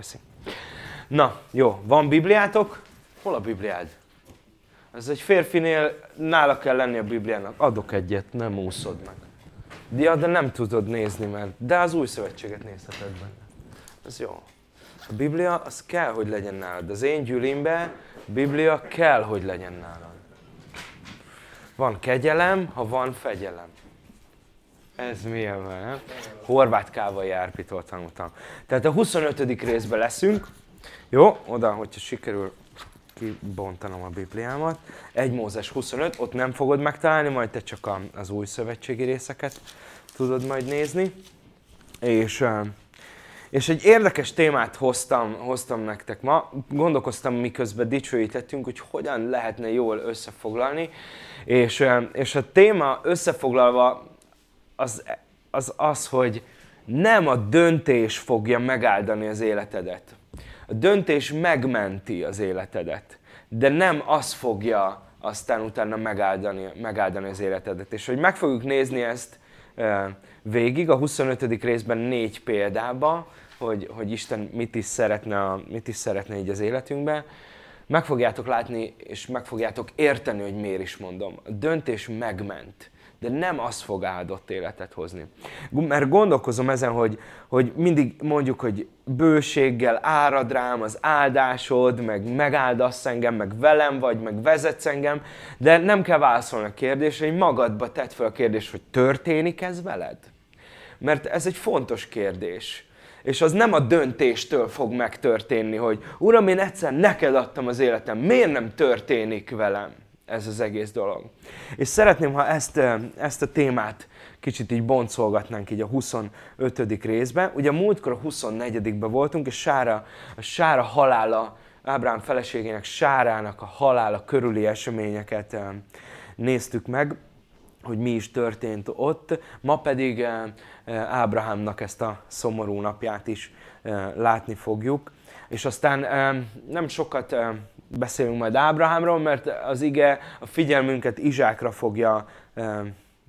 Köszi. Na, jó, van Bibliátok? Hol a Bibliád? Ez egy férfinél, nála kell lenni a Bibliának. Adok egyet, nem úszod meg. Ja, de nem tudod nézni, mert de az új szövetséget nézheted benne. Ez jó. A Biblia, az kell, hogy legyen nálad. Az én gyűlimbe Biblia kell, hogy legyen nálad. Van kegyelem, ha van fegyelem. Ez milyen van, Horváth Kávai Árpitól tanultam. Tehát a 25. részben leszünk. Jó, oda, hogyha sikerül kibontanom a Bibliámat. 1 Mózes 25, ott nem fogod megtalálni, majd te csak az új szövetségi részeket tudod majd nézni. És, és egy érdekes témát hoztam, hoztam nektek ma. Gondolkoztam, miközben dicsőítettünk, hogy hogyan lehetne jól összefoglalni. És, és a téma összefoglalva az, az az, hogy nem a döntés fogja megáldani az életedet. A döntés megmenti az életedet, de nem az fogja aztán utána megáldani, megáldani az életedet. És hogy meg fogjuk nézni ezt végig, a 25. részben négy példába, hogy, hogy Isten mit is, szeretne, mit is szeretne így az életünkben, meg fogjátok látni, és meg fogjátok érteni, hogy miért is mondom. A döntés megment de nem az fog áldott életet hozni. Mert gondolkozom ezen, hogy, hogy mindig mondjuk, hogy bőséggel árad rám az áldásod, meg megáldasz engem, meg velem vagy, meg vezetsz engem, de nem kell válaszolni a kérdésre, hogy magadba tedd fel a kérdést, hogy történik ez veled? Mert ez egy fontos kérdés. És az nem a döntéstől fog megtörténni, hogy Uram, én egyszer neked adtam az életem, miért nem történik velem? Ez az egész dolog. És szeretném, ha ezt, ezt a témát kicsit így boncolgatnánk így a 25. részben. Ugye múltkor a 24-ben voltunk, és Sára, a Sára halála, Ábrám feleségének Sárának a halála körüli eseményeket néztük meg, hogy mi is történt ott. Ma pedig Ábrahámnak ezt a szomorú napját is látni fogjuk. És aztán nem sokat beszélünk majd Ábrahámról, mert az ige a figyelmünket Izsákra fogja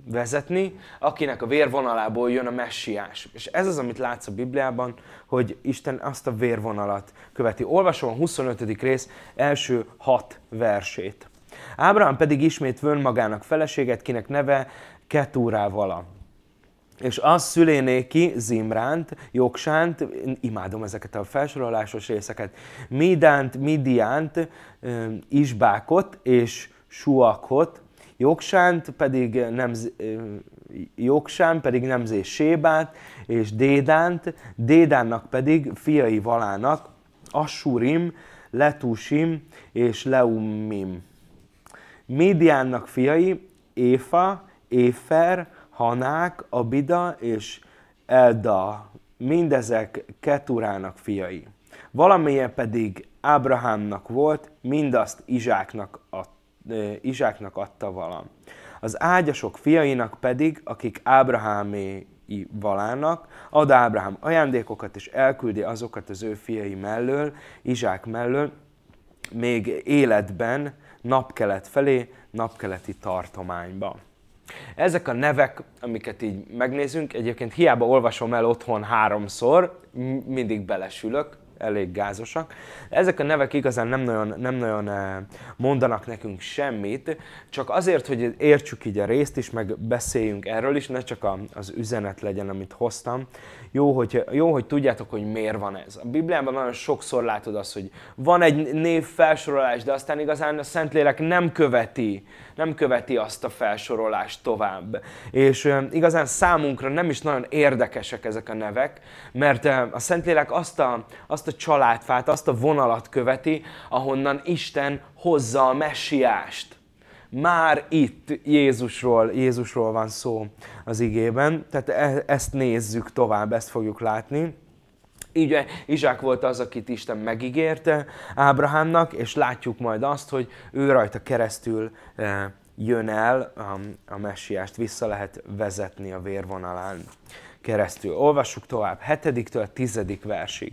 vezetni, akinek a vérvonalából jön a messiás. És ez az, amit látsz a Bibliában, hogy Isten azt a vérvonalat követi. Olvasom a 25. rész első hat versét. Ábrahám pedig ismét vön magának feleséget, kinek neve Ketúrával és az szüléné ki Zimránt, Jogsánt, imádom ezeket a felsorolásos részeket, Midánt, Midiánt, Isbákot és Suakot, Jogsánt pedig nem, Jogsán pedig nemzés Sébát, és Dédánt, Dédánnak pedig fiai valának, Assurim, Letusim és Leumim. Midiánnak fiai, Éfa, Éfer, Hanák, Abida és Elda, mindezek Keturának fiai. Valamilyen pedig Ábrahámnak volt, mindazt Izsáknak, ad, Izsáknak adta valam. Az ágyasok fiainak pedig, akik Ábrahámé valának, ad Ábrahám ajándékokat, és elküldi azokat az ő fiai mellől, Izsák mellől, még életben napkelet felé, napkeleti tartományba. Ezek a nevek, amiket így megnézünk, egyébként hiába olvasom el otthon háromszor, mindig belesülök, elég gázosak. Ezek a nevek igazán nem nagyon, nem nagyon eh, mondanak nekünk semmit, csak azért, hogy értsük így a részt is, meg beszéljünk erről is, ne csak az üzenet legyen, amit hoztam. Jó hogy, jó, hogy tudjátok, hogy miért van ez. A Bibliában nagyon sokszor látod azt, hogy van egy név felsorolás, de aztán igazán a Szentlélek nem követi, nem követi azt a felsorolást tovább. És uh, igazán számunkra nem is nagyon érdekesek ezek a nevek, mert uh, a Szentlélek azt a, azt a családfát, azt a vonalat követi, ahonnan Isten hozza a messiást már itt Jézusról, Jézusról van szó az igében, tehát e, ezt nézzük tovább, ezt fogjuk látni. Így Izsák volt az, akit Isten megígérte Ábrahámnak, és látjuk majd azt, hogy ő rajta keresztül e, jön el a, a messiást, vissza lehet vezetni a vérvonalán keresztül. Olvassuk tovább, 7-től 10. versig.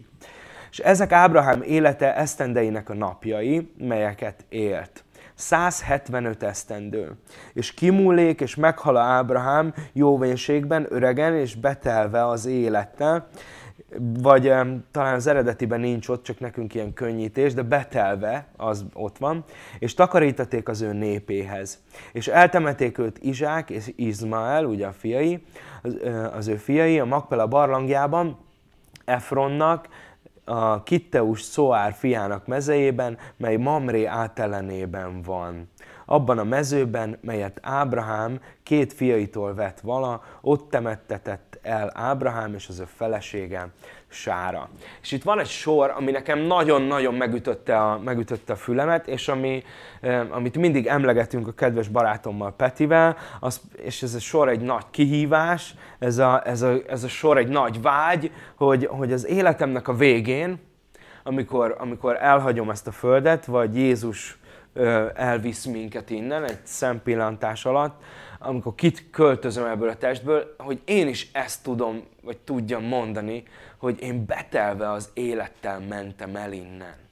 És ezek Ábrahám élete esztendeinek a napjai, melyeket élt. 175 esztendő. És kimúlék, és meghal Ábrahám jóvénységben, öregen és betelve az élettel, vagy talán az eredetiben nincs ott, csak nekünk ilyen könnyítés, de betelve az ott van, és takarítaték az ő népéhez. És eltemeték őt Izsák és Izmael, ugye a fiai, az, az ő fiai, a Makpela barlangjában, Efronnak, a Kitteus Szoár fiának mezejében, mely Mamré átellenében van. Abban a mezőben, melyet Ábrahám két fiaitól vett vala, ott temettetett el Ábrahám és az ő felesége Sára. És itt van egy sor, ami nekem nagyon-nagyon megütötte a, megütötte a fülemet, és ami, amit mindig emlegetünk a kedves barátommal Petivel, az, és ez a sor egy nagy kihívás, ez a, ez a, ez a sor egy nagy vágy, hogy, hogy az életemnek a végén, amikor, amikor elhagyom ezt a földet, vagy Jézus elvisz minket innen egy szempillantás alatt, amikor kit költözöm ebből a testből, hogy én is ezt tudom, vagy tudjam mondani, hogy én betelve az élettel mentem el innen.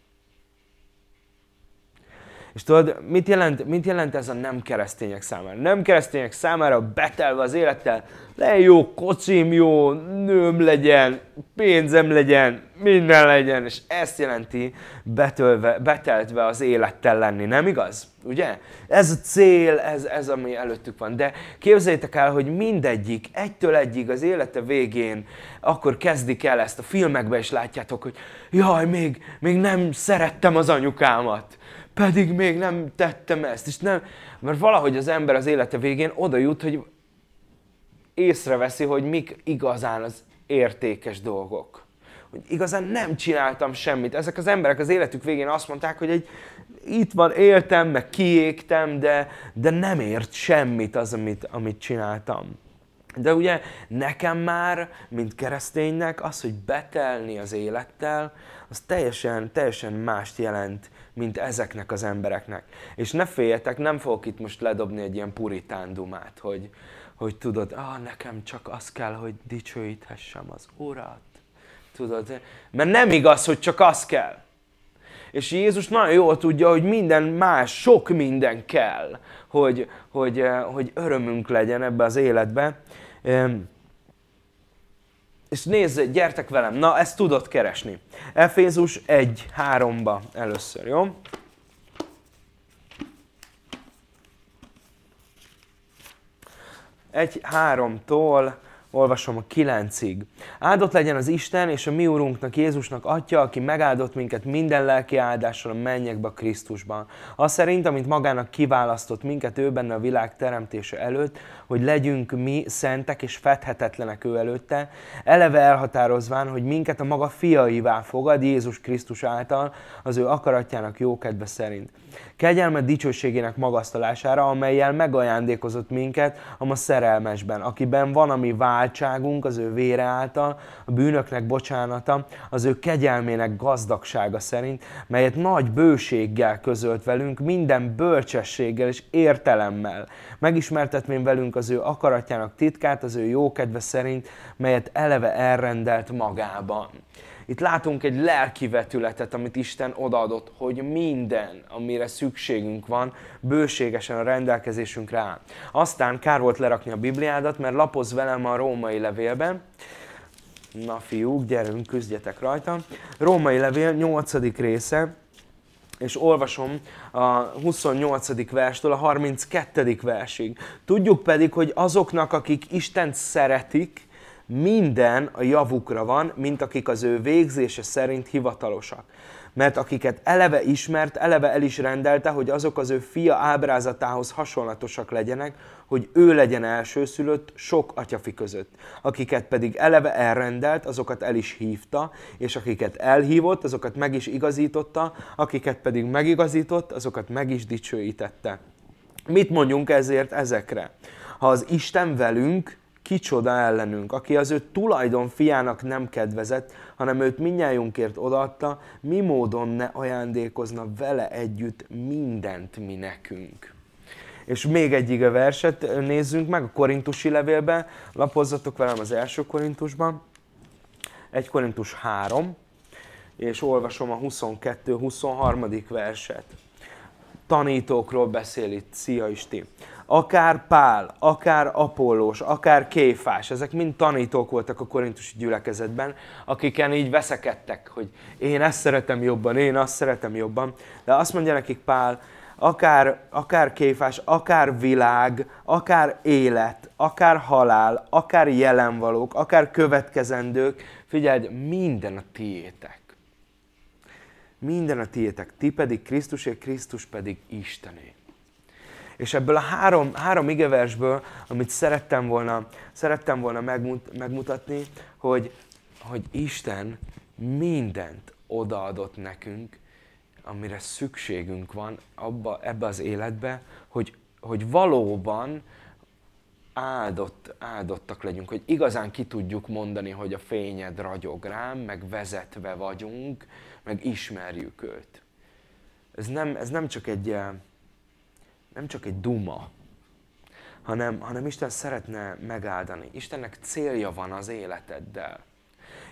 És tudod, mit jelent, mit jelent ez a nem keresztények számára? Nem keresztények számára betelve az élettel, le jó kocim, jó nőm legyen, pénzem legyen, minden legyen, és ezt jelenti betölve, beteltve az élettel lenni, nem igaz? Ugye? Ez a cél, ez, ez ami előttük van. De képzeljétek el, hogy mindegyik, egytől egyig az élete végén, akkor kezdik el ezt a filmekben is látjátok, hogy jaj, még, még nem szerettem az anyukámat pedig még nem tettem ezt, és nem, mert valahogy az ember az élete végén oda jut, hogy észreveszi, hogy mik igazán az értékes dolgok. Hogy igazán nem csináltam semmit. Ezek az emberek az életük végén azt mondták, hogy egy, itt van, éltem, meg kiégtem, de, de nem ért semmit az, amit, amit csináltam. De ugye nekem már, mint kereszténynek, az, hogy betelni az élettel, az teljesen, teljesen mást jelent, mint ezeknek az embereknek. És ne féljetek, nem fogok itt most ledobni egy ilyen puritán dumát, hogy, hogy tudod, ah, nekem csak az kell, hogy dicsőíthessem az Urat. Tudod, mert nem igaz, hogy csak az kell. És Jézus nagyon jól tudja, hogy minden más, sok minden kell, hogy, hogy, eh, hogy örömünk legyen ebbe az életbe. És nézz, gyertek velem, na ezt tudod keresni. Efézus 1.3-ba először, jó? Egy háromtól olvasom a kilencig. Áldott legyen az Isten és a mi Urunknak, Jézusnak Atya, aki megáldott minket minden lelki áldással a mennyekbe Krisztusban. Az szerint, amint magának kiválasztott minket ő benne a világ teremtése előtt, hogy legyünk mi szentek és fedhetetlenek ő előtte, eleve elhatározván, hogy minket a maga fiaivá fogad Jézus Krisztus által, az ő akaratjának jókedve szerint. Kegyelmet dicsőségének magasztalására, amelyel megajándékozott minket a ma szerelmesben, akiben van a mi váltságunk az ő vére által, a bűnöknek bocsánata, az ő kegyelmének gazdagsága szerint, melyet nagy bőséggel közölt velünk, minden bölcsességgel és értelemmel, megismertetvén velünk az ő akaratjának titkát, az ő jókedve szerint, melyet eleve elrendelt magában. Itt látunk egy lelki vetületet, amit Isten odaadott, hogy minden, amire szükségünk van, bőségesen a rendelkezésünkre áll. Aztán kár volt lerakni a Bibliádat, mert lapoz velem a római levélben. Na fiúk, gyerünk, küzdjetek rajta. Római levél 8. része, és olvasom a 28. verstől a 32. versig. Tudjuk pedig, hogy azoknak, akik Istent szeretik, minden a javukra van, mint akik az ő végzése szerint hivatalosak. Mert akiket eleve ismert, eleve el is rendelte, hogy azok az ő fia ábrázatához hasonlatosak legyenek, hogy ő legyen elsőszülött sok atyafi között. Akiket pedig eleve elrendelt, azokat el is hívta, és akiket elhívott, azokat meg is igazította, akiket pedig megigazított, azokat meg is dicsőítette. Mit mondjunk ezért ezekre? Ha az Isten velünk, kicsoda ellenünk, aki az ő tulajdon fiának nem kedvezett, hanem őt minnyájunkért odaadta, mi módon ne ajándékozna vele együtt mindent mi nekünk. És még egy ige verset nézzünk meg a korintusi levélben, lapozzatok velem az első korintusban, 1 Korintus 3, és olvasom a 22-23. verset. Tanítókról beszél itt, szia Isti. Akár Pál, akár Apollós, akár Kéfás, ezek mind tanítók voltak a korintusi gyülekezetben, akiken így veszekedtek, hogy én ezt szeretem jobban, én azt szeretem jobban. De azt mondja nekik Pál, akár, akár kéfás, akár világ, akár élet, akár halál, akár jelenvalók, akár következendők, figyeld, minden a tiétek. Minden a tiétek, ti pedig Krisztusé, Krisztus pedig Istené. És ebből a három, három igeversből, amit szerettem volna, szerettem volna megmut, megmutatni, hogy, hogy Isten mindent odaadott nekünk, amire szükségünk van abba, ebbe az életbe, hogy, hogy valóban áldott, áldottak legyünk, hogy igazán ki tudjuk mondani, hogy a fényed ragyog rám, meg vezetve vagyunk, meg ismerjük őt. Ez nem, ez nem csak egy, nem csak egy duma, hanem, hanem Isten szeretne megáldani. Istennek célja van az életeddel.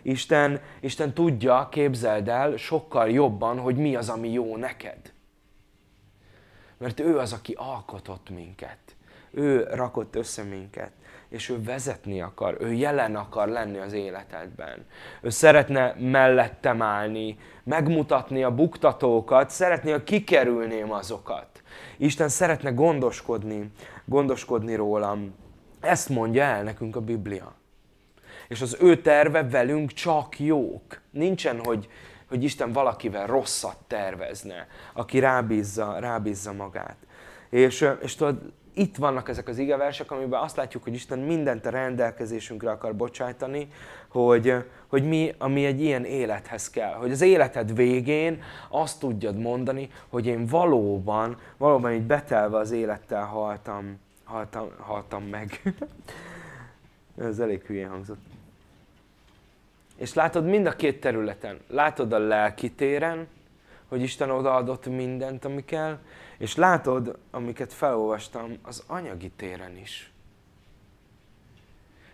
Isten, Isten tudja, képzeld el, sokkal jobban, hogy mi az, ami jó neked. Mert ő az, aki alkotott minket. Ő rakott össze minket és ő vezetni akar, ő jelen akar lenni az életedben. Ő szeretne mellettem állni, megmutatni a buktatókat, szeretné, hogy kikerülném azokat. Isten szeretne gondoskodni, gondoskodni rólam. Ezt mondja el nekünk a Biblia. És az ő terve velünk csak jók. Nincsen, hogy, hogy Isten valakivel rosszat tervezne, aki rábízza, rábízza magát. És, és tudod, itt vannak ezek az igeversek, amiben azt látjuk, hogy Isten mindent a rendelkezésünkre akar bocsájtani, hogy, hogy mi, ami egy ilyen élethez kell. Hogy az életed végén azt tudjad mondani, hogy én valóban, valóban így betelve az élettel haltam, haltam, haltam meg. Ez elég hülyén hangzott. És látod mind a két területen. Látod a lelki téren, hogy Isten odaadott mindent, ami kell, és látod, amiket felolvastam, az anyagi téren is.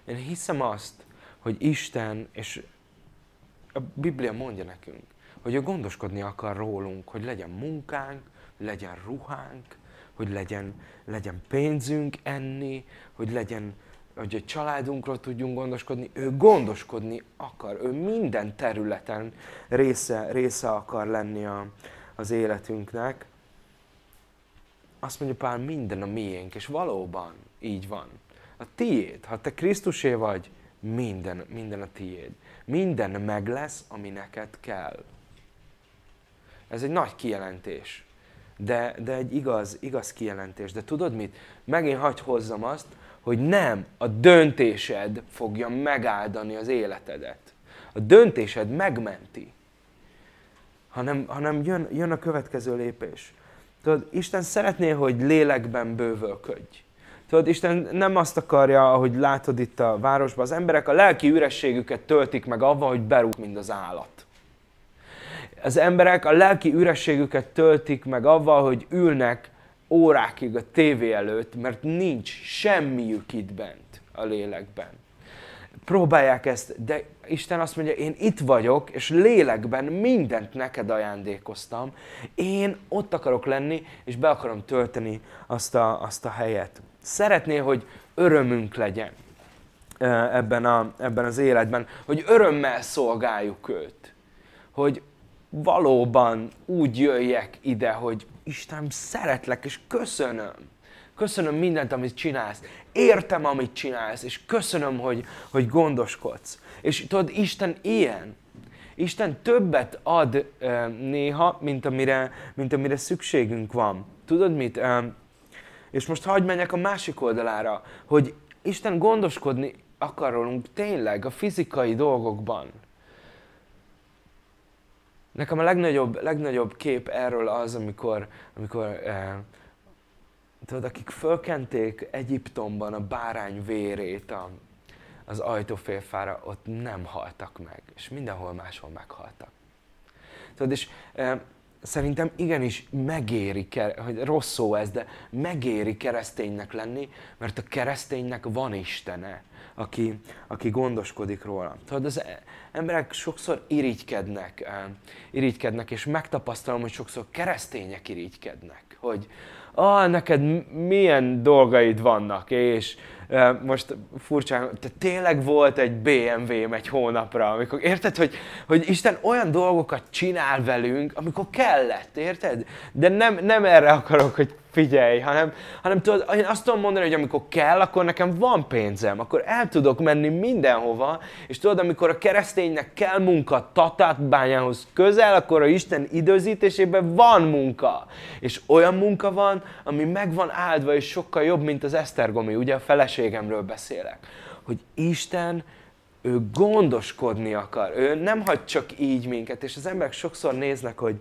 Én hiszem azt, hogy Isten, és a Biblia mondja nekünk, hogy ő gondoskodni akar rólunk, hogy legyen munkánk, legyen ruhánk, hogy legyen, legyen pénzünk enni, hogy legyen, hogy a családunkról tudjunk gondoskodni. Ő gondoskodni akar, ő minden területen része, része akar lenni a, az életünknek azt mondja Pál, minden a miénk, és valóban így van. A tiéd, ha te Krisztusé vagy, minden, minden a tiéd. Minden meg lesz, ami neked kell. Ez egy nagy kijelentés. De, de egy igaz, igaz kijelentés. De tudod mit? Megint hagy hozzam azt, hogy nem a döntésed fogja megáldani az életedet. A döntésed megmenti. Hanem, hanem jön, jön a következő lépés. Tudod, Isten szeretné, hogy lélekben bővölködj. Tudod, Isten nem azt akarja, ahogy látod itt a városban, az emberek a lelki ürességüket töltik meg avval, hogy berúg, mind az állat. Az emberek a lelki ürességüket töltik meg avval, hogy ülnek órákig a tévé előtt, mert nincs semmiük itt bent a lélekben. Próbálják ezt, de Isten azt mondja, én itt vagyok, és lélekben mindent neked ajándékoztam. Én ott akarok lenni, és be akarom tölteni azt a, azt a helyet. Szeretné, hogy örömünk legyen ebben, a, ebben az életben, hogy örömmel szolgáljuk őt. Hogy valóban úgy jöjjek ide, hogy Isten, szeretlek, és köszönöm Köszönöm mindent, amit csinálsz. Értem, amit csinálsz, és köszönöm, hogy, hogy gondoskodsz. És tudod, Isten ilyen. Isten többet ad e, néha, mint amire, mint amire szükségünk van. Tudod mit? E, és most hagyd menjek a másik oldalára, hogy Isten gondoskodni akar rólunk tényleg a fizikai dolgokban. Nekem a legnagyobb, legnagyobb kép erről az, amikor, amikor e, tudod, akik fölkenték Egyiptomban a bárány vérét a, az ajtófélfára, ott nem haltak meg, és mindenhol máshol meghaltak. Tudod, és e, szerintem igenis megéri, hogy rossz szó ez, de megéri kereszténynek lenni, mert a kereszténynek van Istene, aki, aki gondoskodik róla. Tudod, az emberek sokszor irigykednek, e, irigykednek, és megtapasztalom, hogy sokszor keresztények irigykednek, hogy, ah, neked milyen dolgaid vannak, és most furcsán, te tényleg volt egy BMW-m egy hónapra, amikor, érted, hogy, hogy Isten olyan dolgokat csinál velünk, amikor kellett, érted? De nem, nem erre akarok, hogy figyelj, hanem, hanem tudod, én azt tudom mondani, hogy amikor kell, akkor nekem van pénzem, akkor el tudok menni mindenhova, és tudod, amikor a kereszténynek kell munka Tatátbányához közel, akkor a Isten időzítésében van munka. És olyan munka van, ami meg van áldva, és sokkal jobb, mint az Esztergomi, ugye a feleségemről beszélek. Hogy Isten ő gondoskodni akar, ő nem hagy csak így minket, és az emberek sokszor néznek, hogy,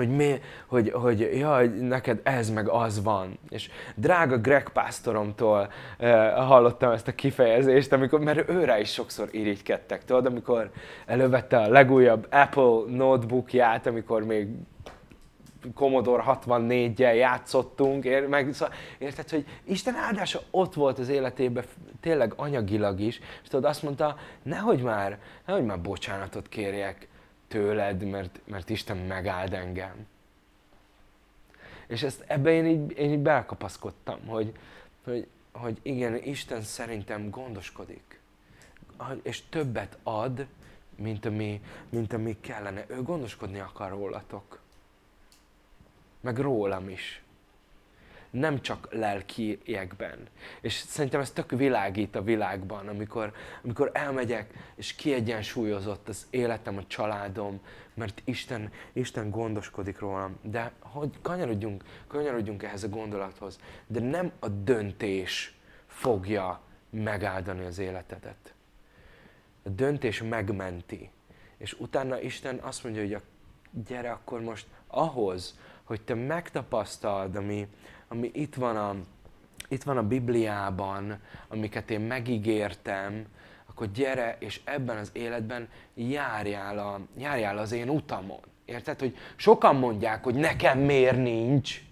hogy, mi, hogy, hogy jaj, neked ez meg az van. És drága Greg pásztoromtól uh, hallottam ezt a kifejezést, amikor, mert őre is sokszor irigykedtek. Tudod, amikor elővette a legújabb Apple notebookját, amikor még Commodore 64-jel játszottunk, ér, meg, szóval, érted, hogy Isten áldása ott volt az életében, tényleg anyagilag is, és tudod, azt mondta, nehogy már, nehogy már bocsánatot kérjek, tőled, mert, mert Isten megáld engem. És ezt, ebbe én így, én így belkapaszkodtam, hogy, hogy, hogy igen, Isten szerintem gondoskodik. És többet ad, mint ami, mint ami kellene. Ő gondoskodni akar rólatok. Meg rólam is nem csak lelkiekben. És szerintem ez tök világít a világban, amikor, amikor elmegyek, és kiegyensúlyozott az életem, a családom, mert Isten, Isten gondoskodik rólam. De hogy kanyarodjunk, kanyarodjunk ehhez a gondolathoz. De nem a döntés fogja megáldani az életedet. A döntés megmenti. És utána Isten azt mondja, hogy a, gyere akkor most ahhoz, hogy te megtapasztald, ami, ami itt van a, itt van a Bibliában, amiket én megígértem, akkor gyere, és ebben az életben járjál, a, járjál az én utamon. Érted? Hogy sokan mondják, hogy nekem miért nincs,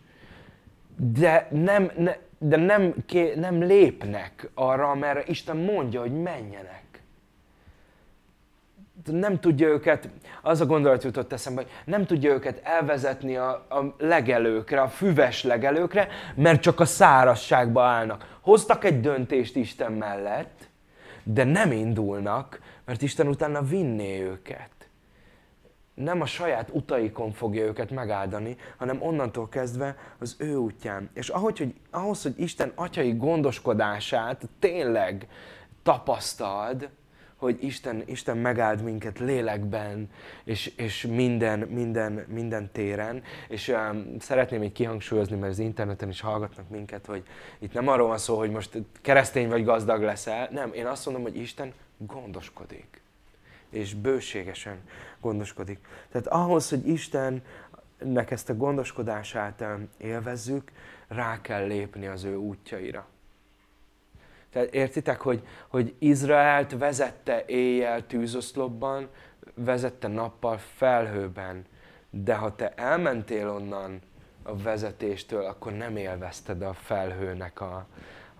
de nem, ne, de nem, nem lépnek arra, mert Isten mondja, hogy menjenek nem tudja őket, az a gondolat jutott eszembe, hogy nem tudja őket elvezetni a, a legelőkre, a füves legelőkre, mert csak a szárazságba állnak. Hoztak egy döntést Isten mellett, de nem indulnak, mert Isten utána vinné őket. Nem a saját utaikon fogja őket megáldani, hanem onnantól kezdve az ő útján. És ahogy, hogy, ahhoz, hogy Isten atyai gondoskodását tényleg tapasztald, hogy Isten, Isten megáld minket lélekben, és, és minden, minden, minden téren. És um, szeretném így kihangsúlyozni, mert az interneten is hallgatnak minket, hogy itt nem arról van szó, hogy most keresztény vagy gazdag leszel. Nem, én azt mondom, hogy Isten gondoskodik. És bőségesen gondoskodik. Tehát ahhoz, hogy Istennek ezt a gondoskodását élvezzük, rá kell lépni az ő útjaira. Tehát értitek, hogy, hogy Izraelt vezette éjjel tűzoszlopban, vezette nappal felhőben, de ha te elmentél onnan a vezetéstől, akkor nem élvezted a felhőnek a,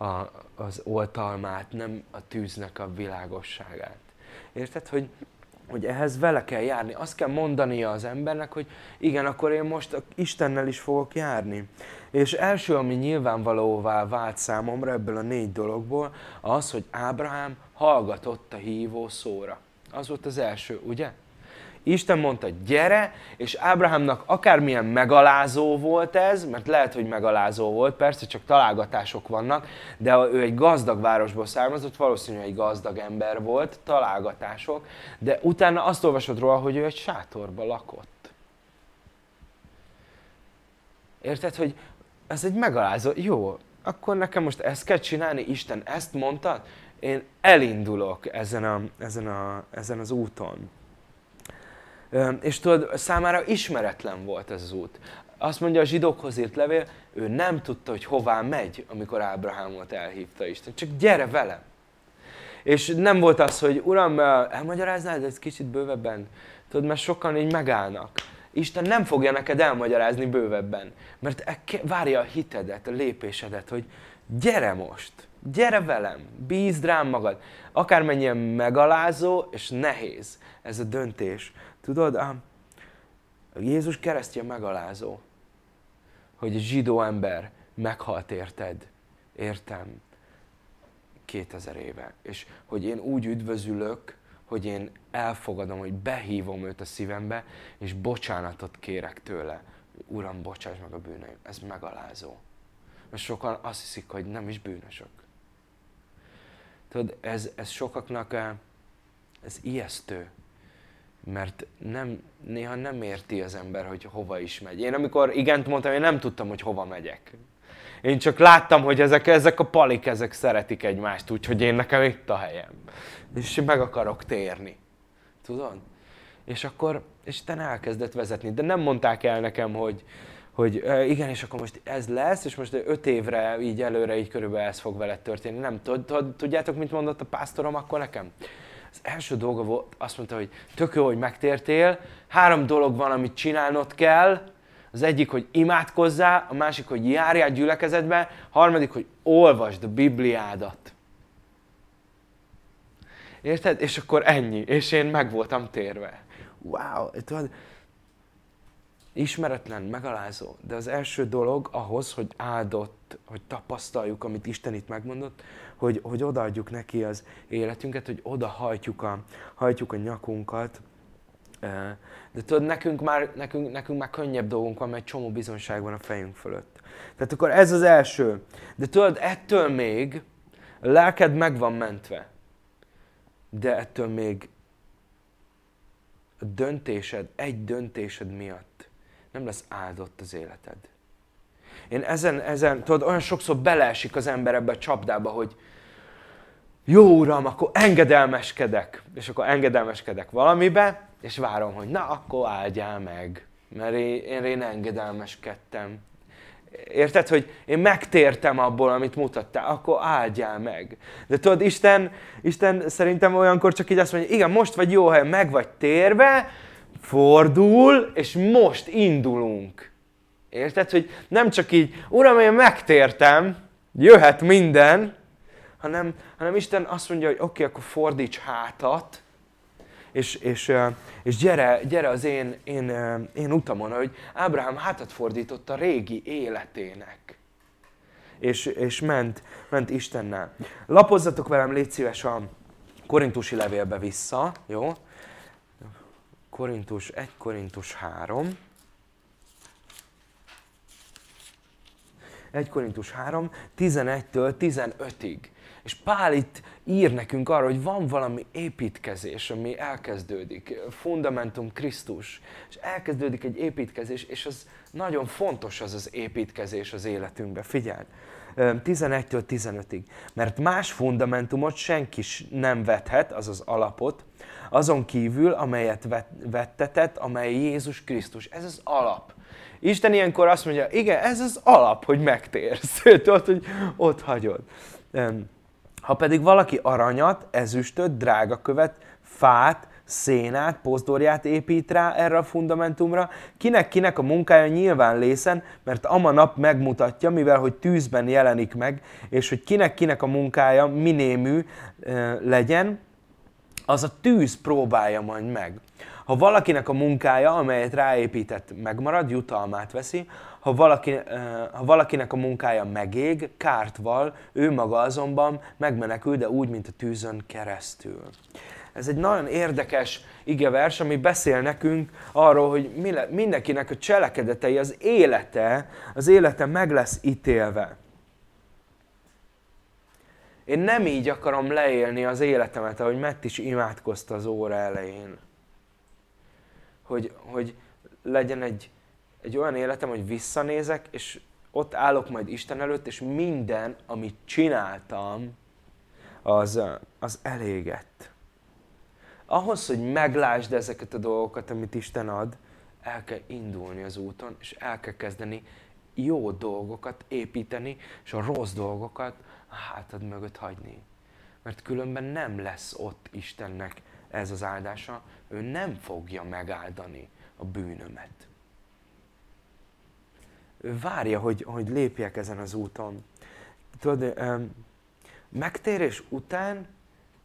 a, az oltalmát, nem a tűznek a világosságát. Érted, hogy hogy ehhez vele kell járni. Azt kell mondania az embernek, hogy igen, akkor én most Istennel is fogok járni. És első, ami nyilvánvalóvá vált számomra ebből a négy dologból, az, hogy Ábrahám hallgatott a hívó szóra. Az volt az első, ugye? Isten mondta, gyere, és Ábrahámnak akármilyen megalázó volt ez, mert lehet, hogy megalázó volt, persze csak találgatások vannak, de ő egy gazdag városból származott, valószínűleg egy gazdag ember volt, találgatások, de utána azt olvasod róla, hogy ő egy sátorba lakott. Érted, hogy ez egy megalázó, jó, akkor nekem most ezt kell csinálni, Isten ezt mondta, én elindulok ezen, a, ezen, a, ezen az úton. És tudod, számára ismeretlen volt ez az út. Azt mondja a zsidókhoz írt levél, ő nem tudta, hogy hová megy, amikor Ábrahámot elhívta Isten. Csak gyere velem. És nem volt az, hogy Uram, elmagyaráznád ezt kicsit bővebben? Tudod, mert sokan így megállnak. Isten nem fogja neked elmagyarázni bővebben, mert e várja a hitedet, a lépésedet, hogy gyere most, gyere velem, bízd rám magad. Akármennyien megalázó és nehéz ez a döntés, Tudod, ám Jézus keresztje megalázó. hogy egy zsidó ember meghalt érted, értem, 2000 éve. És hogy én úgy üdvözülök, hogy én elfogadom, hogy behívom őt a szívembe, és bocsánatot kérek tőle. Uram, bocsáss meg a bűneim. Ez megalázó. Mert sokan azt hiszik, hogy nem is bűnösök. Tudod, ez, ez sokaknak eh, ez ijesztő. Mert nem, néha nem érti az ember, hogy hova is megy. Én amikor igent mondtam, én nem tudtam, hogy hova megyek. Én csak láttam, hogy ezek, ezek a palik, ezek szeretik egymást, úgyhogy én nekem itt a helyem. És meg akarok térni. Tudod? És akkor Isten elkezdett vezetni. De nem mondták el nekem, hogy, hogy igen, és akkor most ez lesz, és most öt évre így előre így körülbelül ez fog veled történni. Nem, tudjátok, mit mondott a pásztorom akkor nekem? Az első dolga volt, azt mondta, hogy tök jó, hogy megtértél, három dolog van, amit csinálnod kell, az egyik, hogy imádkozzál, a másik, hogy járjál gyülekezetbe, a harmadik, hogy olvasd a Bibliádat. Érted? És akkor ennyi. És én meg voltam térve. Wow! Tudod, ismeretlen, megalázó. De az első dolog ahhoz, hogy áldott, hogy tapasztaljuk, amit Isten itt megmondott, hogy, hogy odaadjuk neki az életünket, hogy oda hajtjuk a, hajtjuk a nyakunkat, de tudod, nekünk már, nekünk, nekünk már könnyebb dolgunk van, mert csomó bizonság van a fejünk fölött. Tehát akkor ez az első. De tudod, ettől még a lelked meg van mentve. De ettől még a döntésed, egy döntésed miatt nem lesz áldott az életed. Én ezen, ezen, tudod, olyan sokszor beleesik az ember ebbe a csapdába, hogy jó uram, akkor engedelmeskedek. És akkor engedelmeskedek valamibe, és várom, hogy na, akkor áldjál meg, mert én, én, engedelmeskedtem. Érted, hogy én megtértem abból, amit mutattál, akkor áldjál meg. De tudod, Isten, Isten szerintem olyankor csak így azt mondja, igen, most vagy jó helyen, meg vagy térve, fordul, és most indulunk. Érted, hogy nem csak így, Uram, én megtértem, jöhet minden, hanem, hanem Isten azt mondja, hogy oké, okay, akkor fordíts hátat, és, és, és gyere, gyere az én, én, én utamon, hogy Ábrahám hátat fordított a régi életének. És, és ment, ment Istennel. Lapozzatok velem, légy szíves a korintusi levélbe vissza, jó? Korintus 1, Korintus 3. 1 Korintus 3, 11-től 15-ig. És Pál itt ír nekünk arra, hogy van valami építkezés, ami elkezdődik. Fundamentum Krisztus. És elkezdődik egy építkezés, és az nagyon fontos az az építkezés az életünkben. Figyeld! 11-től 15-ig. Mert más fundamentumot senki nem vethet, az az alapot, azon kívül, amelyet vettetett, amely Jézus Krisztus. Ez az alap. Isten ilyenkor azt mondja, igen, ez az alap, hogy megtérsz. Tudod, hogy ott hagyod. Ha pedig valaki aranyat, ezüstöt, drágakövet, fát, szénát, pozdorját épít rá erre a fundamentumra, kinek-kinek a munkája nyilván lészen, mert ama nap megmutatja, mivel hogy tűzben jelenik meg, és hogy kinek-kinek a munkája minémű legyen, az a tűz próbálja majd meg. Ha valakinek a munkája, amelyet ráépített, megmarad, jutalmát veszi, ha, valaki, ha valakinek a munkája megég, kárt val, ő maga azonban megmenekül, de úgy, mint a tűzön keresztül. Ez egy nagyon érdekes igevers, ami beszél nekünk arról, hogy mindenkinek a cselekedetei, az élete, az élete meg lesz ítélve. Én nem így akarom leélni az életemet, ahogy Mett is imádkozta az óra elején. Hogy, hogy legyen egy, egy olyan életem, hogy visszanézek, és ott állok majd Isten előtt, és minden, amit csináltam, az, az elégett. Ahhoz, hogy meglásd ezeket a dolgokat, amit Isten ad, el kell indulni az úton, és el kell kezdeni jó dolgokat építeni, és a rossz dolgokat a hátad mögött hagyni. Mert különben nem lesz ott Istennek ez az áldása, ő nem fogja megáldani a bűnömet. Ő várja, hogy, hogy lépjek ezen az úton. Tudod, megtérés után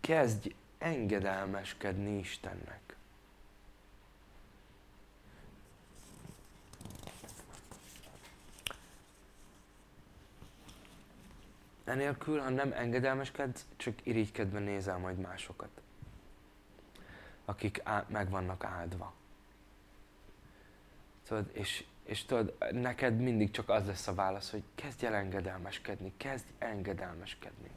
kezdj engedelmeskedni Istennek. Enélkül, ha nem engedelmeskedsz, csak irigykedve nézel majd másokat akik á, meg vannak áldva. Tudod, és, és tudod, neked mindig csak az lesz a válasz, hogy kezdj el engedelmeskedni, kezdj engedelmeskedni.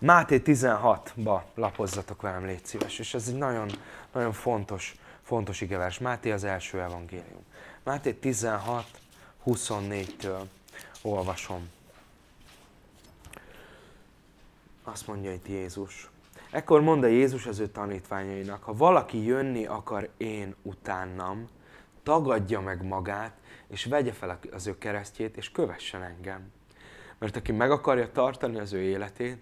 Máté 16-ba lapozzatok velem, légy szíves, és ez egy nagyon, nagyon fontos, fontos igevers. Máté az első evangélium. Máté 16, 24-től olvasom. Azt mondja itt Jézus. Ekkor mondta Jézus az ő tanítványainak, ha valaki jönni akar én utánam, tagadja meg magát, és vegye fel az ő keresztjét, és kövessen engem. Mert aki meg akarja tartani az ő életét,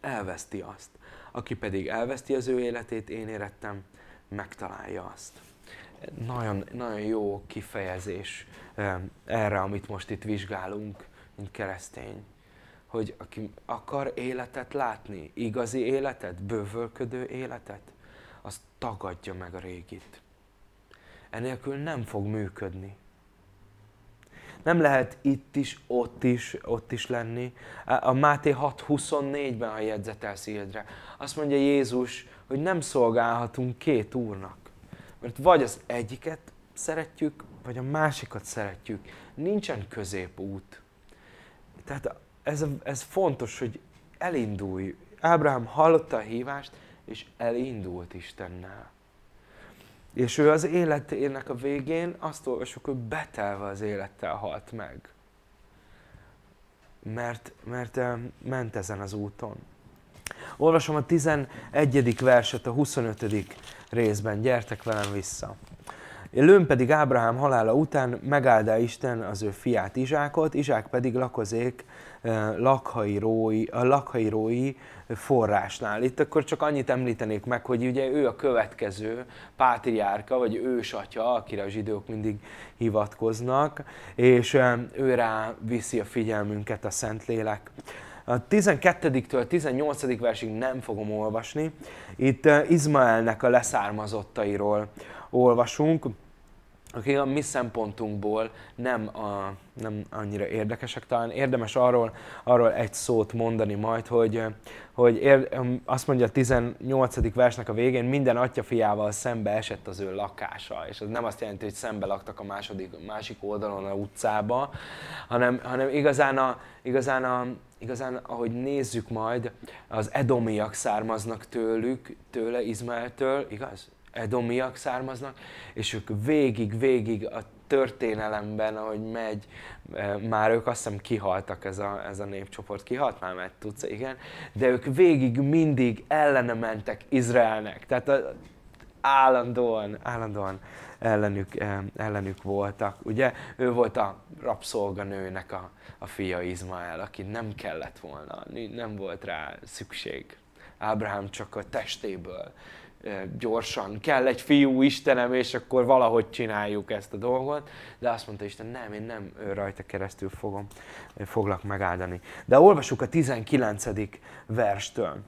elveszti azt. Aki pedig elveszti az ő életét, én érettem, megtalálja azt. Nagyon, nagyon jó kifejezés erre, amit most itt vizsgálunk, mint keresztény. Hogy aki akar életet látni, igazi életet, bővölködő életet, az tagadja meg a régit. Enélkül nem fog működni. Nem lehet itt is, ott is, ott is lenni. A Máté 6.24-ben, ha jegyzetelsz Ildre, azt mondja Jézus, hogy nem szolgálhatunk két úrnak. Mert vagy az egyiket szeretjük, vagy a másikat szeretjük. Nincsen középút. Tehát ez, ez fontos, hogy elindulj. Ábrahám hallotta a hívást, és elindult Istennel. És ő az életének a végén azt olvasjuk, hogy betelve az élettel halt meg. Mert, mert ment ezen az úton. Olvasom a 11. verset a 25. részben. Gyertek velem vissza. Lőn pedig Ábrahám halála után megáldá Isten az ő fiát Izsákot, Izsák pedig lakozék eh, lakhairói, a lakhairói forrásnál. Itt akkor csak annyit említenék meg, hogy ugye ő a következő pátriárka, vagy ősatya, akire a zsidók mindig hivatkoznak, és eh, ő rá viszi a figyelmünket a Szentlélek. A 12-től 18. versig nem fogom olvasni. Itt eh, Izmaelnek a leszármazottairól olvasunk, akik a mi szempontunkból nem, a, nem annyira érdekesek. Talán érdemes arról, arról egy szót mondani majd, hogy, hogy ér, azt mondja a 18. versnek a végén, minden atya fiával szembe esett az ő lakása. És ez nem azt jelenti, hogy szembe laktak a második, másik oldalon a utcába, hanem, hanem igazán, a, igazán, a, igazán, ahogy nézzük majd, az edomiak származnak tőlük, tőle, Izmaeltől, igaz? Edomiak származnak, és ők végig-végig a történelemben, ahogy megy, e, már ők azt hiszem kihaltak ez a, ez a népcsoport, kihalt már, mert tudsz, igen, de ők végig mindig ellene mentek Izraelnek, tehát a, állandóan, állandóan ellenük, e, ellenük voltak. Ugye ő volt a rabszolganőnek a, a fia Izmael, aki nem kellett volna, nem volt rá szükség. Ábrahám csak a testéből gyorsan, kell egy fiú Istenem, és akkor valahogy csináljuk ezt a dolgot. De azt mondta Isten, nem, én nem rajta keresztül fogom, foglak megáldani. De olvasjuk a 19. verstől.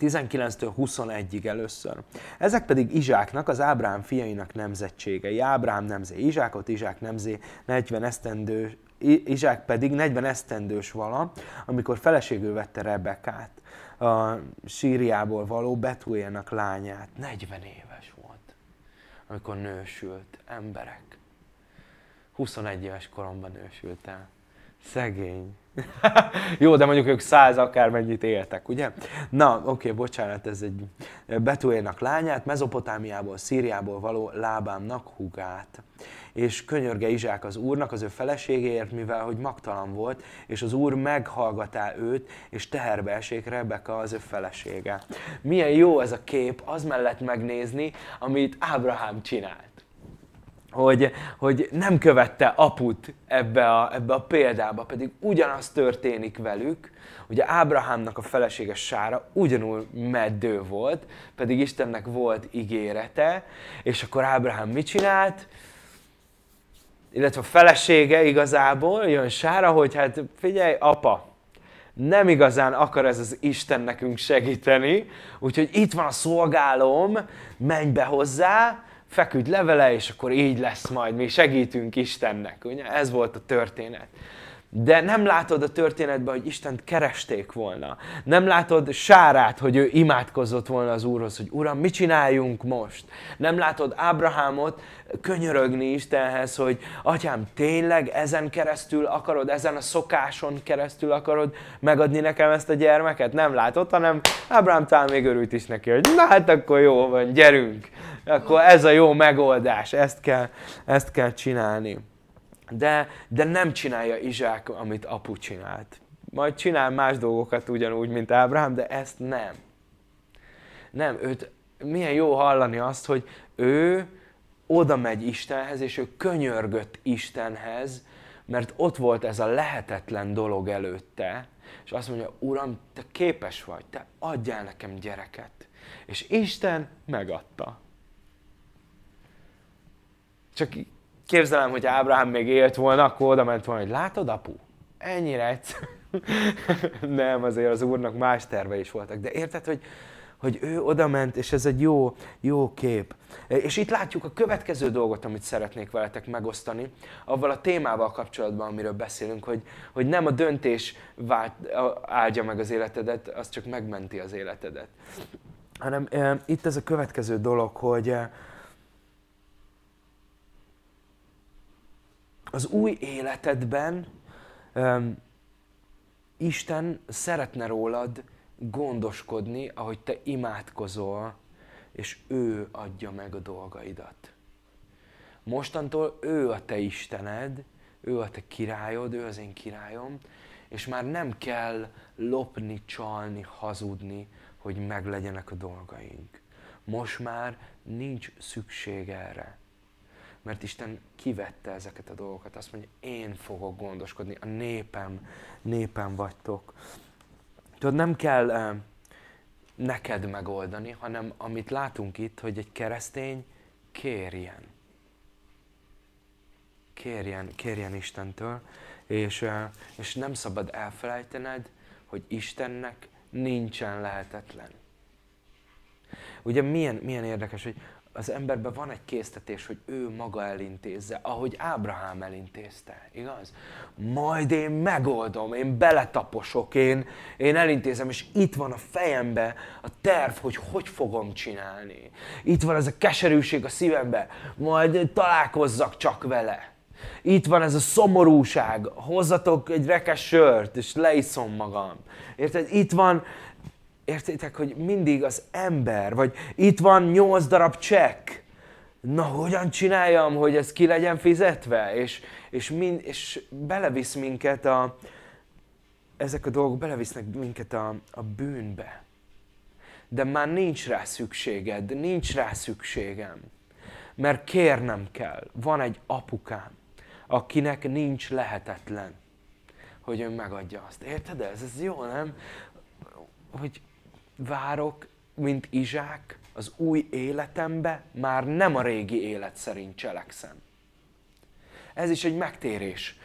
19-től 21-ig először. Ezek pedig Izsáknak, az Ábrám fiainak nemzetségei. Ábrám nemzé Izsákot, Izsák nemzé 40 esztendő, Izsák pedig 40 esztendős vala, amikor feleségül vette Rebekát a Síriából való Betuélnak lányát. 40 éves volt, amikor nősült. Emberek. 21 éves koromban nősült el. Szegény. Jó, de mondjuk ők száz akármennyit éltek, ugye? Na, oké, okay, bocsánat, ez egy Betuélnak lányát, Mezopotámiából, Szíriából való Lábámnak hugát és könyörge Izsák az úrnak az ő feleségéért, mivel hogy magtalan volt, és az úr meghallgatá őt, és teherbe esék Rebeka az ő felesége. Milyen jó ez a kép, az mellett megnézni, amit Ábrahám csinált. Hogy, hogy nem követte aput ebbe a, ebbe a példába, pedig ugyanaz történik velük, Ugye Ábrahámnak a felesége Sára ugyanúgy meddő volt, pedig Istennek volt ígérete, és akkor Ábrahám mit csinált? Illetve a felesége igazából jön Sára, hogy hát figyelj, apa, nem igazán akar ez az Isten nekünk segíteni, úgyhogy itt van a szolgálom, menj be hozzá, feküdj levele, és akkor így lesz majd, mi segítünk Istennek. Ugye? Ez volt a történet. De nem látod a történetben, hogy Istent keresték volna. Nem látod Sárát, hogy ő imádkozott volna az Úrhoz, hogy Uram, mit csináljunk most? Nem látod Ábrahámot könyörögni Istenhez, hogy Atyám, tényleg ezen keresztül akarod, ezen a szokáson keresztül akarod megadni nekem ezt a gyermeket? Nem látod, hanem Ábrahám talán még örült is neki, hogy na hát akkor jó van, gyerünk. Akkor ez a jó megoldás, ezt kell, ezt kell csinálni de, de nem csinálja Izsák, amit apu csinált. Majd csinál más dolgokat ugyanúgy, mint Ábrahám, de ezt nem. Nem, őt milyen jó hallani azt, hogy ő oda megy Istenhez, és ő könyörgött Istenhez, mert ott volt ez a lehetetlen dolog előtte, és azt mondja, Uram, te képes vagy, te adjál nekem gyereket. És Isten megadta. Csak képzelem, hogy Ábrahám még élt volna, akkor oda ment volna, hogy látod, apu? Ennyire. Nem, azért az úrnak más terve is voltak. De érted, hogy, hogy ő oda ment, és ez egy jó, jó kép. És itt látjuk a következő dolgot, amit szeretnék veletek megosztani, avval a témával kapcsolatban, amiről beszélünk, hogy, hogy nem a döntés vált, áldja meg az életedet, az csak megmenti az életedet. Hanem e, itt ez a következő dolog, hogy, e, az új életedben um, Isten szeretne rólad gondoskodni, ahogy te imádkozol, és ő adja meg a dolgaidat. Mostantól ő a te Istened, ő a te királyod, ő az én királyom, és már nem kell lopni, csalni, hazudni, hogy meglegyenek a dolgaink. Most már nincs szükség erre mert Isten kivette ezeket a dolgokat. Azt mondja, én fogok gondoskodni, a népem, népem vagytok. Tudod, nem kell eh, neked megoldani, hanem amit látunk itt, hogy egy keresztény kérjen. Kérjen, kérjen Istentől, és, eh, és nem szabad elfelejtened, hogy Istennek nincsen lehetetlen. Ugye milyen, milyen érdekes, hogy az emberben van egy késztetés, hogy ő maga elintézze, ahogy Ábrahám elintézte, igaz? Majd én megoldom, én beletaposok, én, én elintézem, és itt van a fejembe a terv, hogy hogy fogom csinálni. Itt van ez a keserűség a szívembe, majd találkozzak csak vele. Itt van ez a szomorúság, hozzatok egy rekes sört, és leiszom magam. Érted? Itt van, Értétek, hogy mindig az ember, vagy itt van nyolc darab csekk, na hogyan csináljam, hogy ez ki legyen fizetve, és, és, mind, és belevisz minket a, ezek a dolgok belevisznek minket a, a bűnbe. De már nincs rá szükséged, nincs rá szükségem. Mert kérnem kell. Van egy apukám, akinek nincs lehetetlen, hogy ő megadja azt. Érted ez? Ez jó, nem? Hogy várok, mint Izsák, az új életembe, már nem a régi élet szerint cselekszem. Ez is egy megtérés.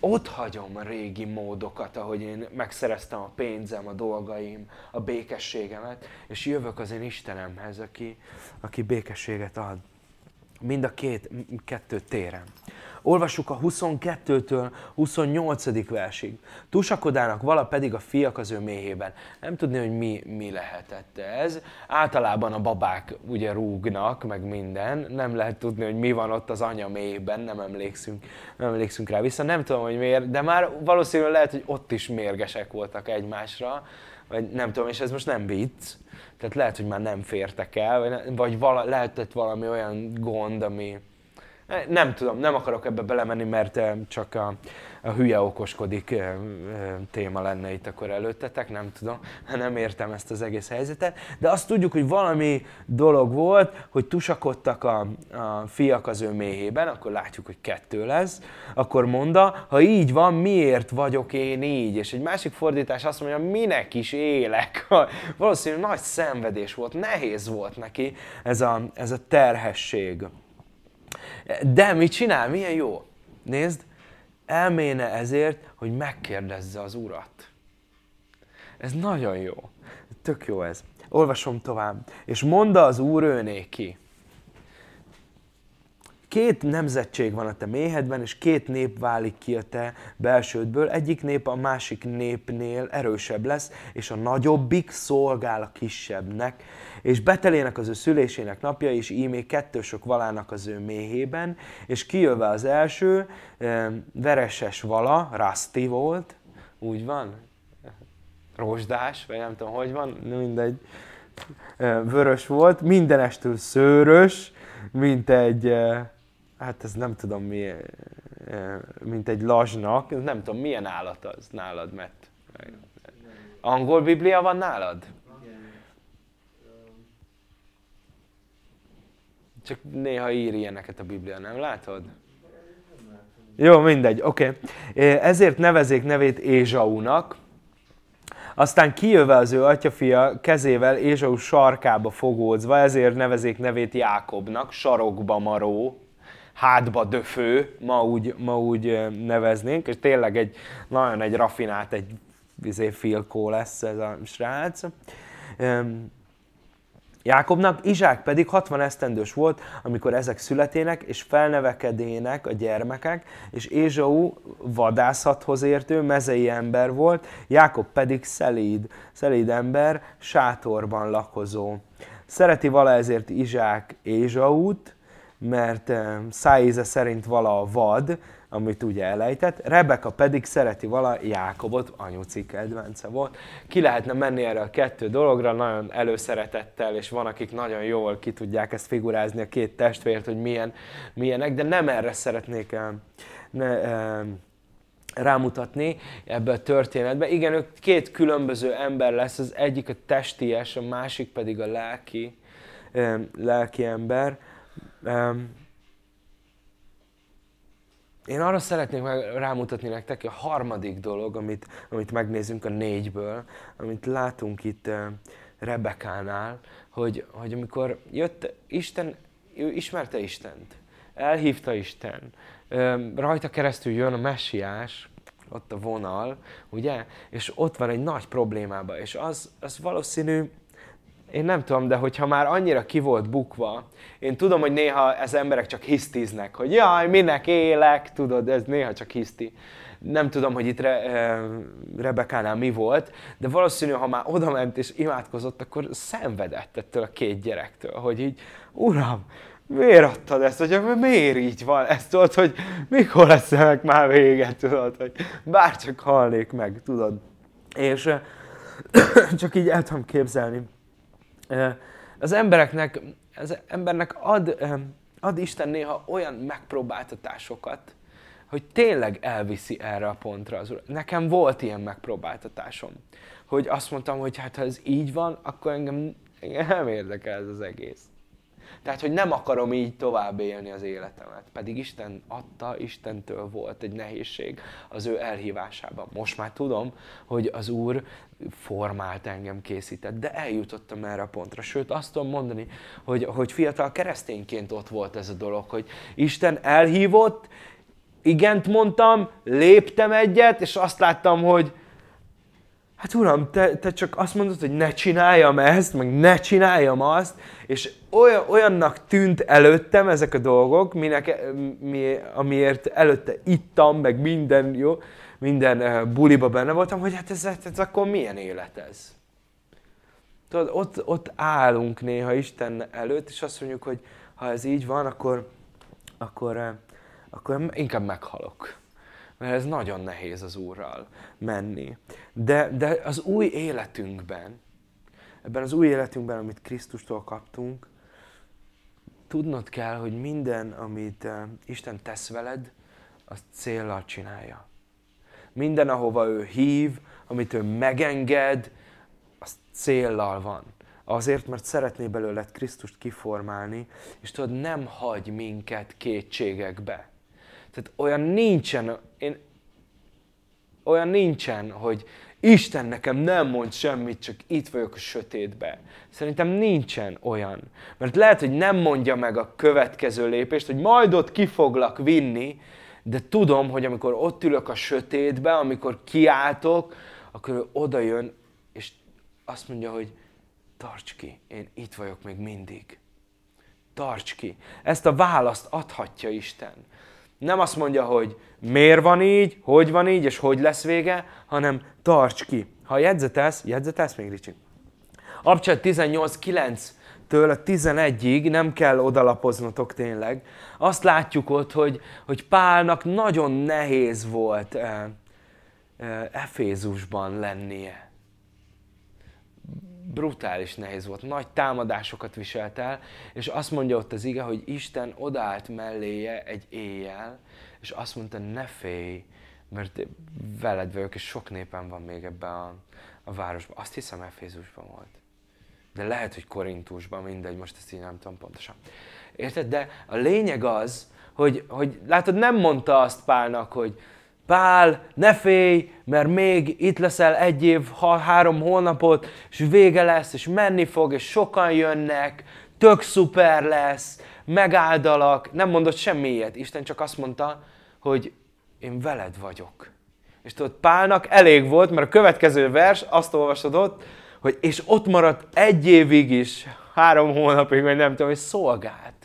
Ott hagyom a régi módokat, ahogy én megszereztem a pénzem, a dolgaim, a békességemet, és jövök az én Istenemhez, aki, aki békességet ad. Mind a két, kettő téren. Olvassuk a 22-től 28. versig. Tusakodának vala pedig a fiak az ő méhében. Nem tudni, hogy mi, mi lehetett ez. Általában a babák ugye rúgnak, meg minden. Nem lehet tudni, hogy mi van ott az anya méhében, nem emlékszünk, nem emlékszünk rá vissza. Nem tudom, hogy miért, de már valószínűleg lehet, hogy ott is mérgesek voltak egymásra. Vagy nem tudom, és ez most nem vicc. Tehát lehet, hogy már nem fértek el, vagy, vagy vala, lehetett valami olyan gond, ami, nem tudom, nem akarok ebbe belemenni, mert csak a, a hülye okoskodik téma lenne itt akkor előttetek, nem tudom, nem értem ezt az egész helyzetet, de azt tudjuk, hogy valami dolog volt, hogy tusakodtak a, a fiak az ő méhében, akkor látjuk, hogy kettő lesz, akkor mondta, ha így van, miért vagyok én így? És egy másik fordítás azt mondja, minek is élek? Valószínűleg nagy szenvedés volt, nehéz volt neki ez a, ez a terhesség. De mit csinál? Milyen jó? Nézd, elméne ezért, hogy megkérdezze az urat. Ez nagyon jó. Tök jó ez. Olvasom tovább. És mondta az úr őnéki. Két nemzetség van a te méhedben, és két nép válik ki a te belsődből. Egyik nép a másik népnél erősebb lesz, és a nagyobbik szolgál a kisebbnek. És betelének az ő szülésének napja, és ímé kettősök valának az ő méhében, és kijöve az első, vereses vala, rasti volt, úgy van, rozsdás, vagy nem tudom, hogy van, mindegy, vörös volt, mindenestől szőrös, mint egy, hát ez nem tudom mi, mint egy lazsnak, nem tudom milyen állat az nálad, mert angol biblia van nálad? Csak néha ír ilyeneket a Biblia, nem látod? Jó, mindegy, oké. Okay. Ezért nevezék nevét Ézsaunak, aztán kijöve az ő atyafia kezével Ézsau sarkába fogódzva, ezért nevezék nevét Jákobnak, sarokba maró, hátba döfő, ma úgy, ma úgy neveznénk, és tényleg egy nagyon egy rafinált, egy vizé filkó lesz ez a srác. Jákobnak, Izsák pedig 60 esztendős volt, amikor ezek születének és felnevekedének a gyermekek, és Ézsau vadászathoz értő, mezei ember volt, Jákob pedig szelíd, szelíd ember, sátorban lakozó. Szereti vala ezért Izsák Ézsaut, mert eh, szájíze szerint vala a vad, amit ugye elejtett. Rebeka pedig szereti vala Jákobot, anyuci kedvence volt. Ki lehetne menni erre a kettő dologra, nagyon előszeretettel, és van, akik nagyon jól ki tudják ezt figurázni a két testvért, hogy milyen, milyenek, de nem erre szeretnék el, ne, e, rámutatni ebbe a történetbe. Igen, ők két különböző ember lesz, az egyik a testies, a másik pedig a lelki, lelki ember. Én arra szeretnék meg rámutatni nektek, a harmadik dolog, amit, amit megnézünk a négyből, amit látunk itt uh, Rebekánál, hogy, hogy amikor jött Isten, ő ismerte Istent, elhívta Isten, rajta keresztül jön a messiás, ott a vonal, ugye? És ott van egy nagy problémába, és az, az valószínű, én nem tudom, de hogyha már annyira ki volt bukva, én tudom, hogy néha ez emberek csak hisztiznek, hogy jaj, minek élek, tudod, ez néha csak hiszti. Nem tudom, hogy itt Re, Rebekánál mi volt, de valószínű, ha már oda ment és imádkozott, akkor szenvedett ettől a két gyerektől, hogy így, uram, miért adtad ezt, hogy miért így van? Ezt tudod, hogy mikor lesz ennek már vége, tudod, hogy bárcsak halnék meg, tudod. És csak így el tudom képzelni, az embereknek, az embernek ad, ad Isten néha olyan megpróbáltatásokat, hogy tényleg elviszi erre a pontra az Nekem volt ilyen megpróbáltatásom, hogy azt mondtam, hogy hát ha ez így van, akkor engem, engem nem érdekel ez az egész. Tehát, hogy nem akarom így tovább élni az életemet. Pedig Isten adta, Istentől volt egy nehézség az ő elhívásában. Most már tudom, hogy az Úr formált engem, készített, de eljutottam erre a pontra. Sőt, azt tudom mondani, hogy, hogy fiatal keresztényként ott volt ez a dolog, hogy Isten elhívott, igent mondtam, léptem egyet, és azt láttam, hogy hát uram, te, te csak azt mondod, hogy ne csináljam ezt, meg ne csináljam azt, és olyan, olyannak tűnt előttem ezek a dolgok, minek, mi, amiért előtte ittam, meg minden, jó, minden uh, buliba benne voltam, hogy hát ez, ez akkor milyen élet ez? Tudod, ott, ott állunk néha Isten előtt, és azt mondjuk, hogy ha ez így van, akkor, akkor, uh, akkor inkább meghalok mert ez nagyon nehéz az Úrral menni. De, de az új életünkben, ebben az új életünkben, amit Krisztustól kaptunk, tudnod kell, hogy minden, amit uh, Isten tesz veled, azt céllal csinálja. Minden, ahova ő hív, amit ő megenged, az céllal van. Azért, mert szeretné belőled Krisztust kiformálni, és tudod, nem hagy minket kétségekbe. Tehát olyan nincsen, én, olyan nincsen, hogy Isten nekem nem mond semmit, csak itt vagyok a sötétbe. Szerintem nincsen olyan. Mert lehet, hogy nem mondja meg a következő lépést, hogy majd ott ki vinni, de tudom, hogy amikor ott ülök a sötétbe, amikor kiáltok, akkor ő oda jön, és azt mondja, hogy tarts ki, én itt vagyok még mindig tarts ki. Ezt a választ adhatja Isten. Nem azt mondja, hogy miért van így, hogy van így, és hogy lesz vége, hanem tarts ki. Ha jegyzetelsz, jegyzetelsz még Ricsi? Abcsát 18.9-től a 11-ig nem kell odalapoznotok tényleg. Azt látjuk ott, hogy, hogy Pálnak nagyon nehéz volt eh, eh, Efézusban lennie brutális nehéz volt, nagy támadásokat viselt el, és azt mondja ott az ige, hogy Isten odállt melléje egy éjjel, és azt mondta, ne félj, mert veled vagyok, és sok népen van még ebben a, a városban. Azt hiszem Efézusban volt. De lehet, hogy Korintusban, mindegy, most ezt így nem tudom pontosan. Érted? De a lényeg az, hogy, hogy látod, nem mondta azt Pálnak, hogy Pál, ne félj, mert még itt leszel egy év, ha, három hónapot, és vége lesz, és menni fog, és sokan jönnek, tök szuper lesz, megáldalak. Nem mondott semmi. Isten csak azt mondta, hogy én veled vagyok. És tudod, Pálnak elég volt, mert a következő vers, azt olvasod ott, hogy és ott maradt egy évig is, három hónapig, vagy nem tudom, hogy szolgált.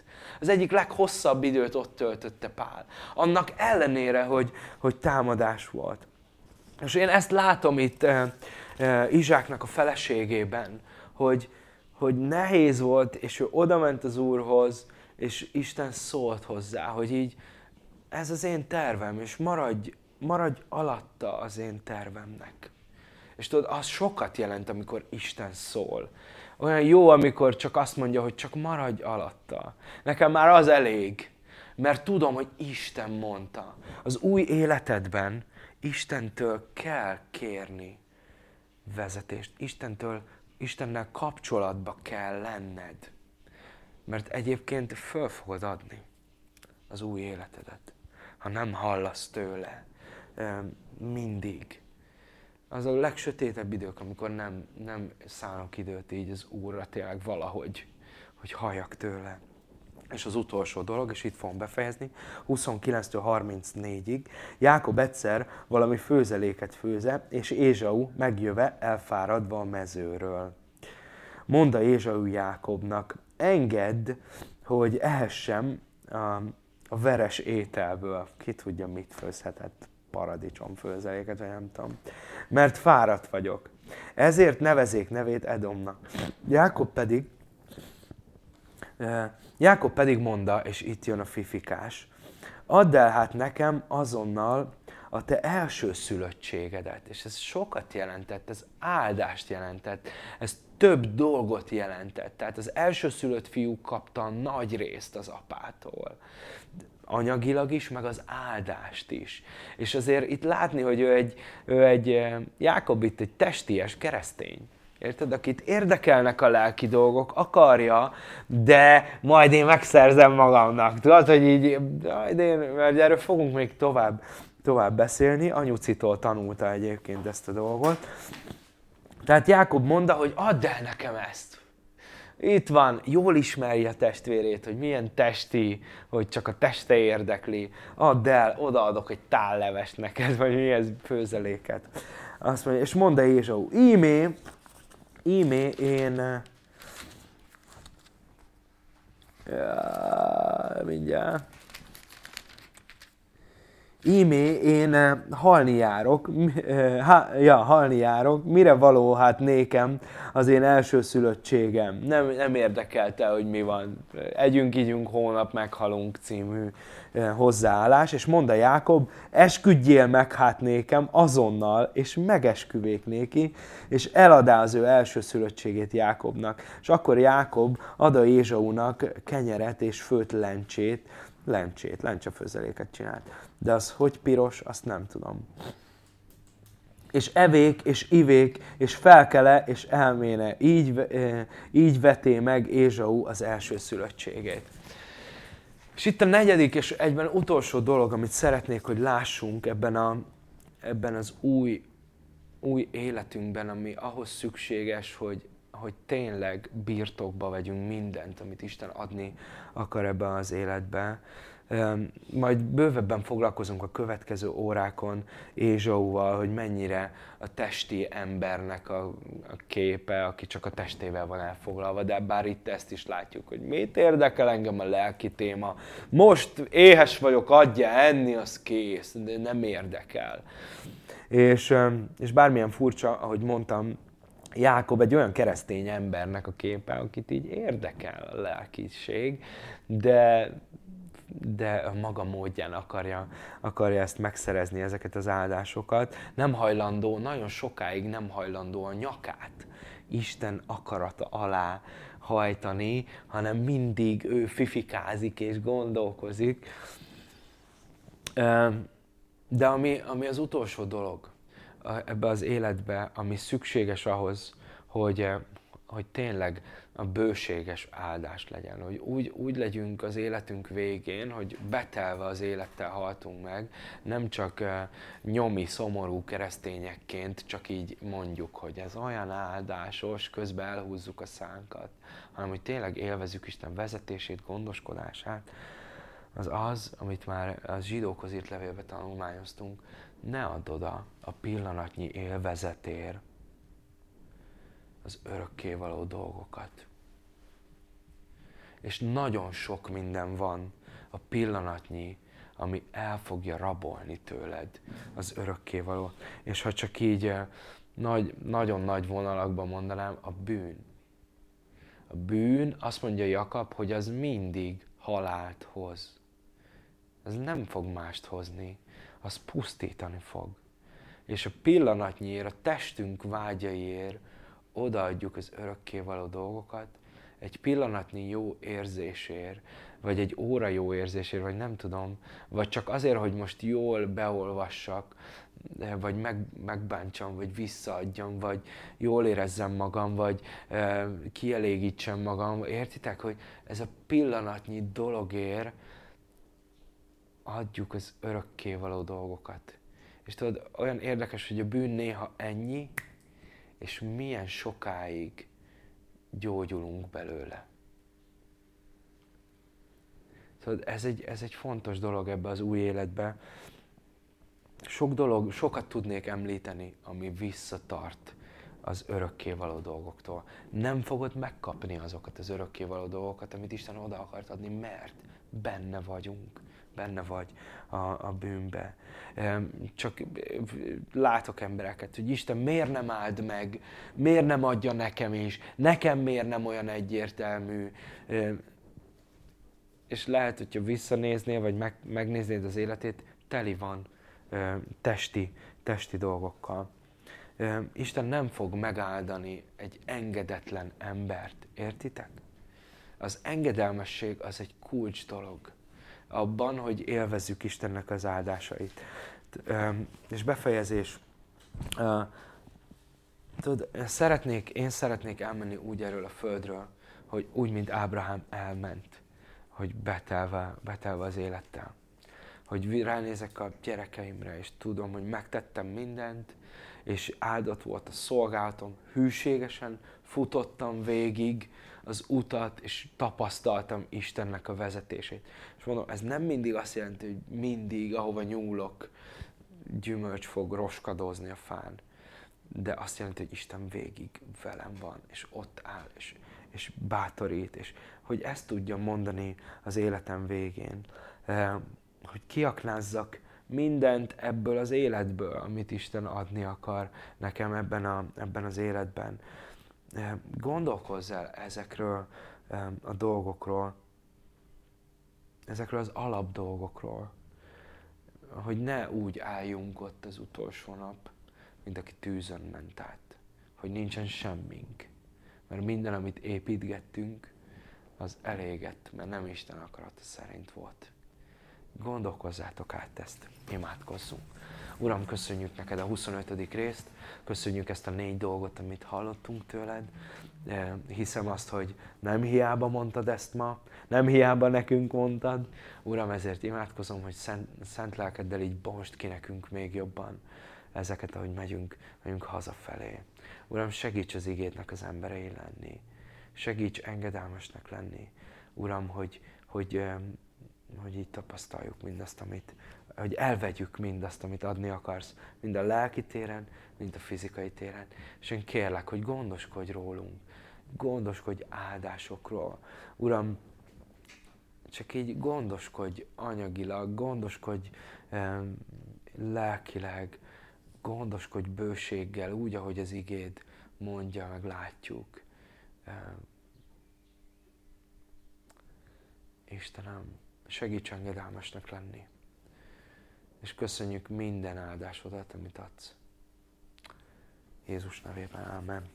Az egyik leghosszabb időt ott töltötte Pál. Annak ellenére, hogy, hogy támadás volt. És én ezt látom itt eh, eh, Izsáknak a feleségében, hogy, hogy nehéz volt, és ő oda ment az Úrhoz, és Isten szólt hozzá, hogy így ez az én tervem, és maradj, maradj alatta az én tervemnek. És tudod, az sokat jelent, amikor Isten szól. Olyan jó, amikor csak azt mondja, hogy csak maradj alatta. Nekem már az elég, mert tudom, hogy Isten mondta. Az új életedben Istentől kell kérni vezetést. Istentől, Istennel kapcsolatba kell lenned. Mert egyébként föl fogod adni az új életedet, ha nem hallasz tőle mindig az a legsötétebb idők, amikor nem, nem szánok időt így az Úrra tényleg valahogy, hogy halljak tőle. És az utolsó dolog, és itt fogom befejezni, 29-től 34-ig, Jákob egyszer valami főzeléket főze, és Ézsau megjöve elfáradva a mezőről. Mondta Ézsau Jákobnak, engedd, hogy ehessem a, a veres ételből. Ki tudja, mit főzhetett paradicsom főzeléket, vagy nem tudom. Mert fáradt vagyok. Ezért nevezék nevét Edomnak. Jákob pedig, Jákob pedig mondta, és itt jön a fifikás, add el hát nekem azonnal a te első szülöttségedet. És ez sokat jelentett, ez áldást jelentett, ez több dolgot jelentett. Tehát az első szülött fiú kapta nagy részt az apától anyagilag is, meg az áldást is. És azért itt látni, hogy ő egy, ő egy eh, Jákob itt egy testies keresztény. Érted? Akit érdekelnek a lelki dolgok, akarja, de majd én megszerzem magamnak. Tudod, hogy így, majd én, mert erről fogunk még tovább, tovább beszélni. Anyucitól tanulta egyébként ezt a dolgot. Tehát Jákob mondta, hogy add el nekem ezt. Itt van, jól ismeri a testvérét, hogy milyen testi, hogy csak a teste érdekli. Add el, odaadok egy tállevest neked, vagy milyen főzeléket. Azt mondja, és mondta Ézsau, ímé, ímé én... Ja, mindjárt. Ímé, én eh, halni járok, ha, ja, halni járok, mire való hát nékem az én első szülöttségem. Nem, nem érdekelte, hogy mi van. Együnk, ígyunk, hónap meghalunk című eh, hozzáállás, és mondta Jákob, esküdjél meg hát nékem azonnal, és megesküvék néki, és eladá az ő első szülöttségét Jákobnak. És akkor Jákob ad a Ézsaunak kenyeret és főt lencsét, lencsét, lencsefőzeléket csinált. De az hogy piros, azt nem tudom. És evék, és ivék, és felkele, és elméne. Így, eh, így veté meg Ézsau az első szülöttségét. És itt a negyedik és egyben utolsó dolog, amit szeretnék, hogy lássunk ebben, a, ebben az új, új életünkben, ami ahhoz szükséges, hogy, hogy tényleg birtokba vegyünk mindent, amit Isten adni akar ebbe az életbe, majd bővebben foglalkozunk a következő órákon Ézsauval, hogy mennyire a testi embernek a, a képe, aki csak a testével van elfoglalva, de bár itt ezt is látjuk, hogy mit érdekel engem a lelki téma. Most éhes vagyok, adja enni, az kész, de nem érdekel. És, és bármilyen furcsa, ahogy mondtam, Jákob egy olyan keresztény embernek a képe, akit így érdekel a lelkiség, de, de a maga módján akarja, akarja ezt megszerezni, ezeket az áldásokat. Nem hajlandó, nagyon sokáig nem hajlandó a nyakát Isten akarata alá hajtani, hanem mindig ő fifikázik és gondolkozik. De ami, ami az utolsó dolog ebbe az életbe, ami szükséges ahhoz, hogy, hogy tényleg a bőséges áldás legyen. Hogy úgy, úgy legyünk az életünk végén, hogy betelve az élettel haltunk meg, nem csak uh, nyomi, szomorú keresztényekként csak így mondjuk, hogy ez olyan áldásos, közben elhúzzuk a szánkat, hanem hogy tényleg élvezük Isten vezetését, gondoskodását, az az, amit már a zsidókhoz írt levélbe tanulmányoztunk, ne add oda a pillanatnyi élvezetér, az örökkévaló dolgokat. És nagyon sok minden van a pillanatnyi, ami el fogja rabolni tőled az örökkévaló. És ha csak így eh, nagy, nagyon nagy vonalakban mondanám, a bűn. A bűn, azt mondja Jakab, hogy az mindig halált hoz. Ez nem fog mást hozni, az pusztítani fog. És a pillanatnyiért, a testünk vágyaiért, odaadjuk az örökkévaló dolgokat, egy pillanatnyi jó érzésért, vagy egy óra jó érzésért, vagy nem tudom, vagy csak azért, hogy most jól beolvassak, vagy meg, megbántsam, vagy visszaadjam, vagy jól érezzem magam, vagy e, kielégítsem magam. Értitek, hogy ez a pillanatnyi dologért adjuk az örökkévaló dolgokat. És tudod, olyan érdekes, hogy a bűn néha ennyi, és milyen sokáig gyógyulunk belőle. Szóval ez egy, ez egy fontos dolog ebbe az új életbe. Sok dolog, sokat tudnék említeni, ami visszatart az örökkévaló dolgoktól. Nem fogod megkapni azokat az örökkévaló dolgokat, amit Isten oda akart adni, mert benne vagyunk benne vagy a, a bűnbe. Csak látok embereket, hogy Isten miért nem áld meg, miért nem adja nekem is, nekem miért nem olyan egyértelmű. És lehet, hogyha visszanéznél, vagy meg, megnéznéd az életét, teli van testi, testi dolgokkal. Isten nem fog megáldani egy engedetlen embert, értitek? Az engedelmesség az egy kulcs dolog abban, hogy élvezzük Istennek az áldásait. És befejezés. Tudod, szeretnék, én szeretnék elmenni úgy erről a földről, hogy úgy, mint Ábrahám elment, hogy betelve, betelve az élettel. Hogy ránézek a gyerekeimre, és tudom, hogy megtettem mindent, és áldott volt a szolgálatom, hűségesen futottam végig, az utat, és tapasztaltam Istennek a vezetését. És mondom, ez nem mindig azt jelenti, hogy mindig, ahova nyúlok, gyümölcs fog roskadozni a fán. De azt jelenti, hogy Isten végig velem van, és ott áll, és, és bátorít, és hogy ezt tudjam mondani az életem végén. Eh, hogy kiaknázzak mindent ebből az életből, amit Isten adni akar nekem ebben, a, ebben az életben gondolkozz el ezekről a dolgokról, ezekről az alap dolgokról, hogy ne úgy álljunk ott az utolsó nap, mint aki tűzön ment át, hogy nincsen semmink. Mert minden, amit építgettünk, az elégett, mert nem Isten akarata szerint volt. Gondolkozzátok át ezt, imádkozzunk. Uram, köszönjük neked a 25. részt, köszönjük ezt a négy dolgot, amit hallottunk tőled. Hiszem azt, hogy nem hiába mondtad ezt ma, nem hiába nekünk mondtad. Uram, ezért imádkozom, hogy szent, szent lelkeddel így bonst ki nekünk még jobban ezeket, ahogy megyünk, megyünk hazafelé. Uram, segíts az igétnek az emberei lenni. Segíts engedelmesnek lenni. Uram, hogy, hogy, hogy így tapasztaljuk mindazt, amit, hogy elvegyük mindazt, amit adni akarsz, mind a lelki téren, mind a fizikai téren. És én kérlek, hogy gondoskodj rólunk, gondoskodj áldásokról. Uram, csak így gondoskodj anyagilag, gondoskodj um, lelkileg, gondoskodj bőséggel, úgy, ahogy az igéd mondja, meg látjuk. Um, Istenem, segíts engedelmesnek lenni. És köszönjük minden áldásodat, amit adsz. Jézus nevében, Amen.